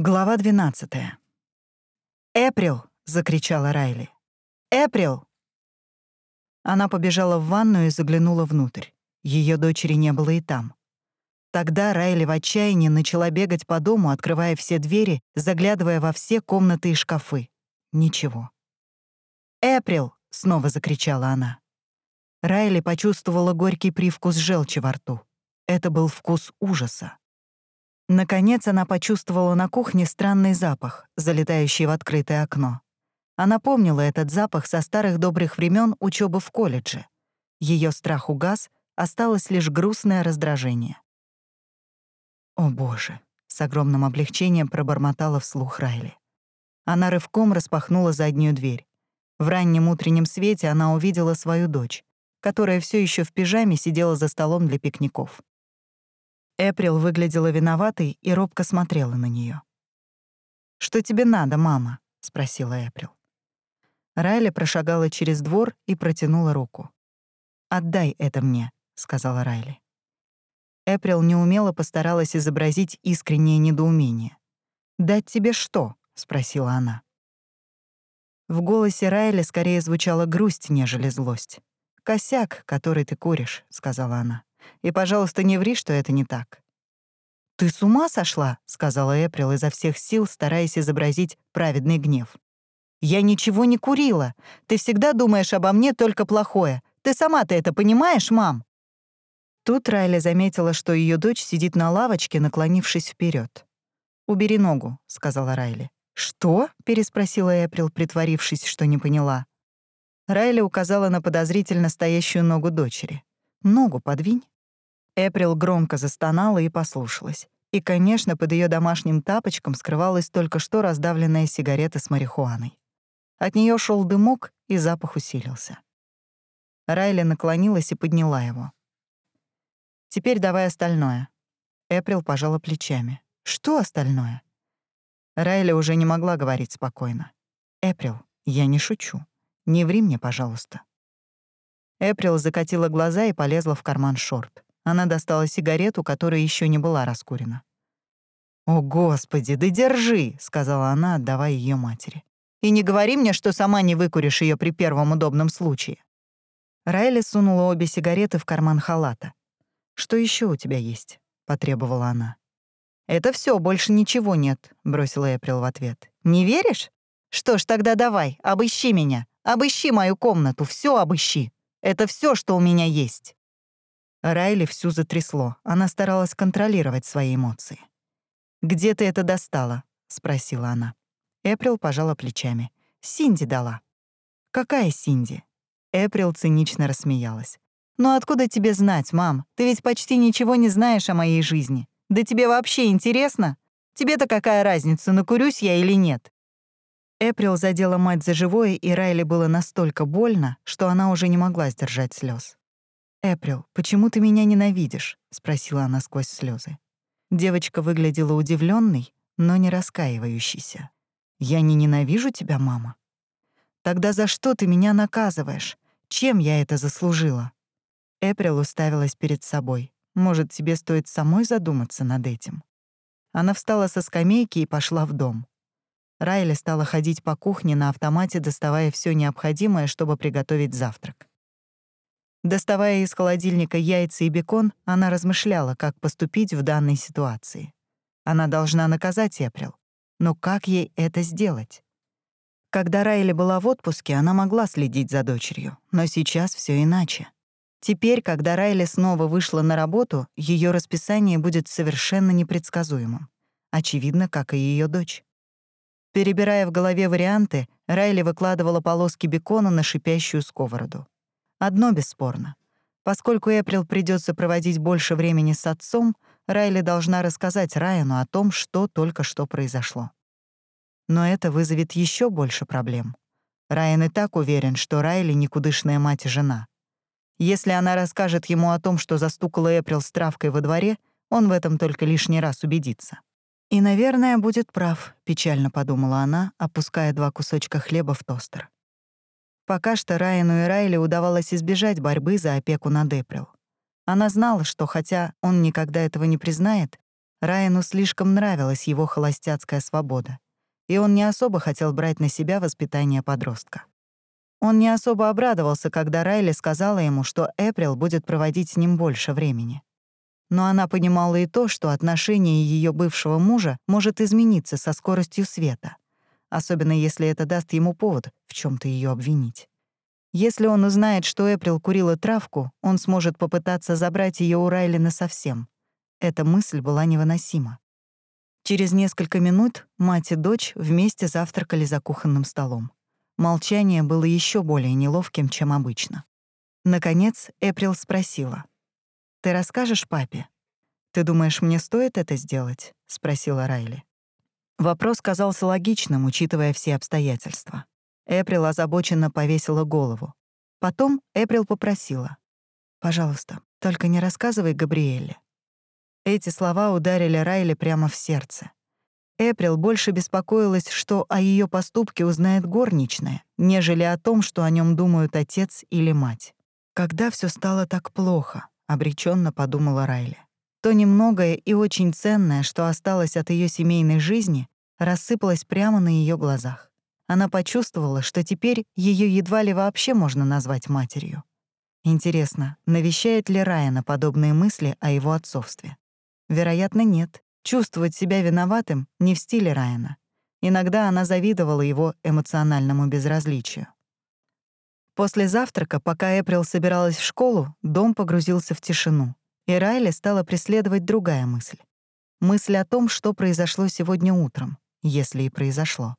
Глава 12. «Эприл!» — закричала Райли. «Эприл!» Она побежала в ванную и заглянула внутрь. Ее дочери не было и там. Тогда Райли в отчаянии начала бегать по дому, открывая все двери, заглядывая во все комнаты и шкафы. Ничего. «Эприл!» — снова закричала она. Райли почувствовала горький привкус желчи во рту. Это был вкус ужаса. Наконец она почувствовала на кухне странный запах, залетающий в открытое окно. Она помнила этот запах со старых добрых времен учебы в колледже. Ее страх угас, осталось лишь грустное раздражение. «О, Боже!» — с огромным облегчением пробормотала вслух Райли. Она рывком распахнула заднюю дверь. В раннем утреннем свете она увидела свою дочь, которая все еще в пижаме сидела за столом для пикников. Эприл выглядела виноватой и робко смотрела на нее. «Что тебе надо, мама?» — спросила Эприл. Райли прошагала через двор и протянула руку. «Отдай это мне», — сказала Райли. Эприл неумело постаралась изобразить искреннее недоумение. «Дать тебе что?» — спросила она. В голосе Райли скорее звучала грусть, нежели злость. «Косяк, который ты куришь», — сказала она. И, пожалуйста, не ври, что это не так». «Ты с ума сошла?» — сказала Эприл изо всех сил, стараясь изобразить праведный гнев. «Я ничего не курила. Ты всегда думаешь обо мне только плохое. Ты сама-то это понимаешь, мам?» Тут Райли заметила, что ее дочь сидит на лавочке, наклонившись вперед. «Убери ногу», — сказала Райли. «Что?» — переспросила Эприл, притворившись, что не поняла. Райли указала на подозрительно стоящую ногу дочери. «Ногу подвинь». Эприл громко застонала и послушалась. И, конечно, под ее домашним тапочком скрывалась только что раздавленная сигарета с марихуаной. От нее шел дымок, и запах усилился. Райли наклонилась и подняла его. «Теперь давай остальное». Эприл пожала плечами. «Что остальное?» Райли уже не могла говорить спокойно. «Эприл, я не шучу. Не ври мне, пожалуйста». Эприл закатила глаза и полезла в карман шорт. Она достала сигарету, которая еще не была раскурена. «О, Господи, да держи!» — сказала она, отдавая ее матери. «И не говори мне, что сама не выкуришь ее при первом удобном случае». Райли сунула обе сигареты в карман халата. «Что еще у тебя есть?» — потребовала она. «Это все, больше ничего нет», — бросила Эприл в ответ. «Не веришь? Что ж, тогда давай, обыщи меня. Обыщи мою комнату, все обыщи». Это все, что у меня есть». Райли всю затрясло. Она старалась контролировать свои эмоции. «Где ты это достала?» — спросила она. Эприл пожала плечами. «Синди дала». «Какая Синди?» Эприл цинично рассмеялась. «Ну откуда тебе знать, мам? Ты ведь почти ничего не знаешь о моей жизни. Да тебе вообще интересно? Тебе-то какая разница, накурюсь я или нет? Эприл задела мать за живое, и Райли было настолько больно, что она уже не могла сдержать слез. «Эприл, почему ты меня ненавидишь?» — спросила она сквозь слезы. Девочка выглядела удивленной, но не раскаивающейся. «Я не ненавижу тебя, мама?» «Тогда за что ты меня наказываешь? Чем я это заслужила?» Эприл уставилась перед собой. «Может, тебе стоит самой задуматься над этим?» Она встала со скамейки и пошла в дом. Райли стала ходить по кухне на автомате, доставая все необходимое, чтобы приготовить завтрак. Доставая из холодильника яйца и бекон, она размышляла, как поступить в данной ситуации. Она должна наказать Эприл. Но как ей это сделать? Когда Райли была в отпуске, она могла следить за дочерью, но сейчас все иначе. Теперь, когда Райли снова вышла на работу, ее расписание будет совершенно непредсказуемым. Очевидно, как и ее дочь. Перебирая в голове варианты, Райли выкладывала полоски бекона на шипящую сковороду. Одно бесспорно. Поскольку Эприл придется проводить больше времени с отцом, Райли должна рассказать Райану о том, что только что произошло. Но это вызовет еще больше проблем. Райан и так уверен, что Райли — никудышная мать и жена. Если она расскажет ему о том, что застукала Эприл с травкой во дворе, он в этом только лишний раз убедится. «И, наверное, будет прав», — печально подумала она, опуская два кусочка хлеба в тостер. Пока что Райану и Райли удавалось избежать борьбы за опеку над Эприл. Она знала, что хотя он никогда этого не признает, Райану слишком нравилась его холостяцкая свобода, и он не особо хотел брать на себя воспитание подростка. Он не особо обрадовался, когда Райли сказала ему, что Эприл будет проводить с ним больше времени. Но она понимала и то, что отношение ее бывшего мужа может измениться со скоростью света, особенно если это даст ему повод в чем то ее обвинить. Если он узнает, что Эприл курила травку, он сможет попытаться забрать ее у Райли насовсем. Эта мысль была невыносима. Через несколько минут мать и дочь вместе завтракали за кухонным столом. Молчание было еще более неловким, чем обычно. Наконец, Эприл спросила. «Ты расскажешь папе?» «Ты думаешь, мне стоит это сделать?» — спросила Райли. Вопрос казался логичным, учитывая все обстоятельства. Эприл озабоченно повесила голову. Потом Эприл попросила. «Пожалуйста, только не рассказывай Габриэле». Эти слова ударили Райли прямо в сердце. Эприл больше беспокоилась, что о ее поступке узнает горничная, нежели о том, что о нем думают отец или мать. Когда все стало так плохо, обреченно подумала Райли. То немногое и очень ценное, что осталось от ее семейной жизни, рассыпалось прямо на ее глазах. Она почувствовала, что теперь ее едва ли вообще можно назвать матерью. Интересно, навещает ли Райана подобные мысли о его отцовстве? Вероятно, нет. Чувствовать себя виноватым не в стиле Райана. Иногда она завидовала его эмоциональному безразличию. После завтрака, пока Эприл собиралась в школу, дом погрузился в тишину, и Райли стала преследовать другая мысль. Мысль о том, что произошло сегодня утром, если и произошло.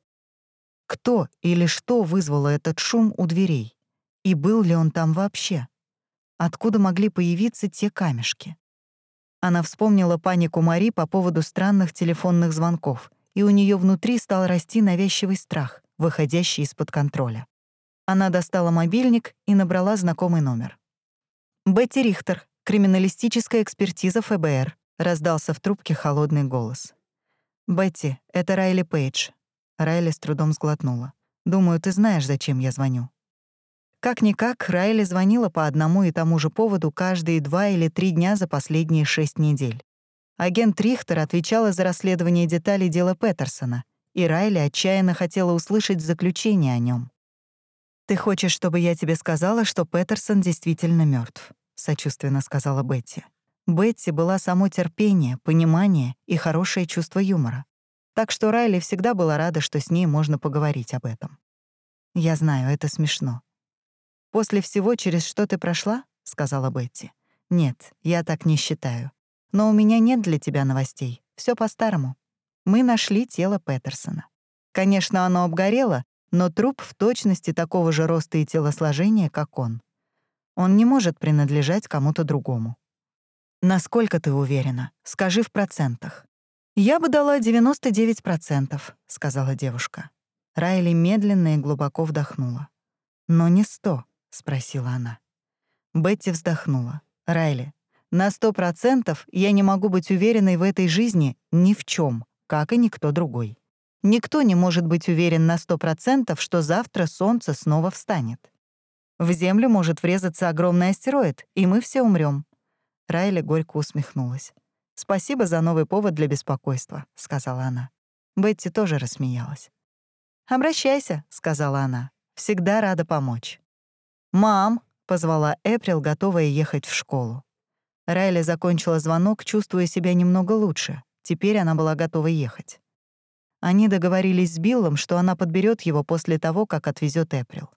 Кто или что вызвало этот шум у дверей? И был ли он там вообще? Откуда могли появиться те камешки? Она вспомнила панику Мари по поводу странных телефонных звонков, и у нее внутри стал расти навязчивый страх, выходящий из-под контроля. Она достала мобильник и набрала знакомый номер. «Бетти Рихтер, криминалистическая экспертиза ФБР», — раздался в трубке холодный голос. «Бетти, это Райли Пейдж». Райли с трудом сглотнула. «Думаю, ты знаешь, зачем я звоню». Как-никак, Райли звонила по одному и тому же поводу каждые два или три дня за последние шесть недель. Агент Рихтер отвечала за расследование деталей дела Петерсона, и Райли отчаянно хотела услышать заключение о нем. «Ты хочешь, чтобы я тебе сказала, что Петерсон действительно мертв? сочувственно сказала Бетти. Бетти была само терпение, понимание и хорошее чувство юмора. Так что Райли всегда была рада, что с ней можно поговорить об этом. «Я знаю, это смешно. «После всего, через что ты прошла?» — сказала Бетти. «Нет, я так не считаю. Но у меня нет для тебя новостей. Все по-старому. Мы нашли тело Петерсона. Конечно, оно обгорело, но труп в точности такого же роста и телосложения, как он. Он не может принадлежать кому-то другому. «Насколько ты уверена? Скажи в процентах». «Я бы дала 99%, — сказала девушка. Райли медленно и глубоко вдохнула. «Но не сто. — спросила она. Бетти вздохнула. «Райли, на сто процентов я не могу быть уверенной в этой жизни ни в чем, как и никто другой. Никто не может быть уверен на сто процентов, что завтра солнце снова встанет. В Землю может врезаться огромный астероид, и мы все умрем. Райли горько усмехнулась. «Спасибо за новый повод для беспокойства», — сказала она. Бетти тоже рассмеялась. «Обращайся», — сказала она. «Всегда рада помочь». «Мам!» — позвала Эприл, готовая ехать в школу. Райли закончила звонок, чувствуя себя немного лучше. Теперь она была готова ехать. Они договорились с Биллом, что она подберет его после того, как отвезет Эприл.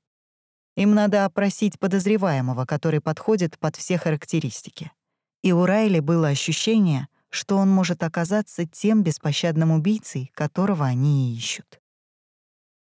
Им надо опросить подозреваемого, который подходит под все характеристики. И у Райли было ощущение, что он может оказаться тем беспощадным убийцей, которого они ищут.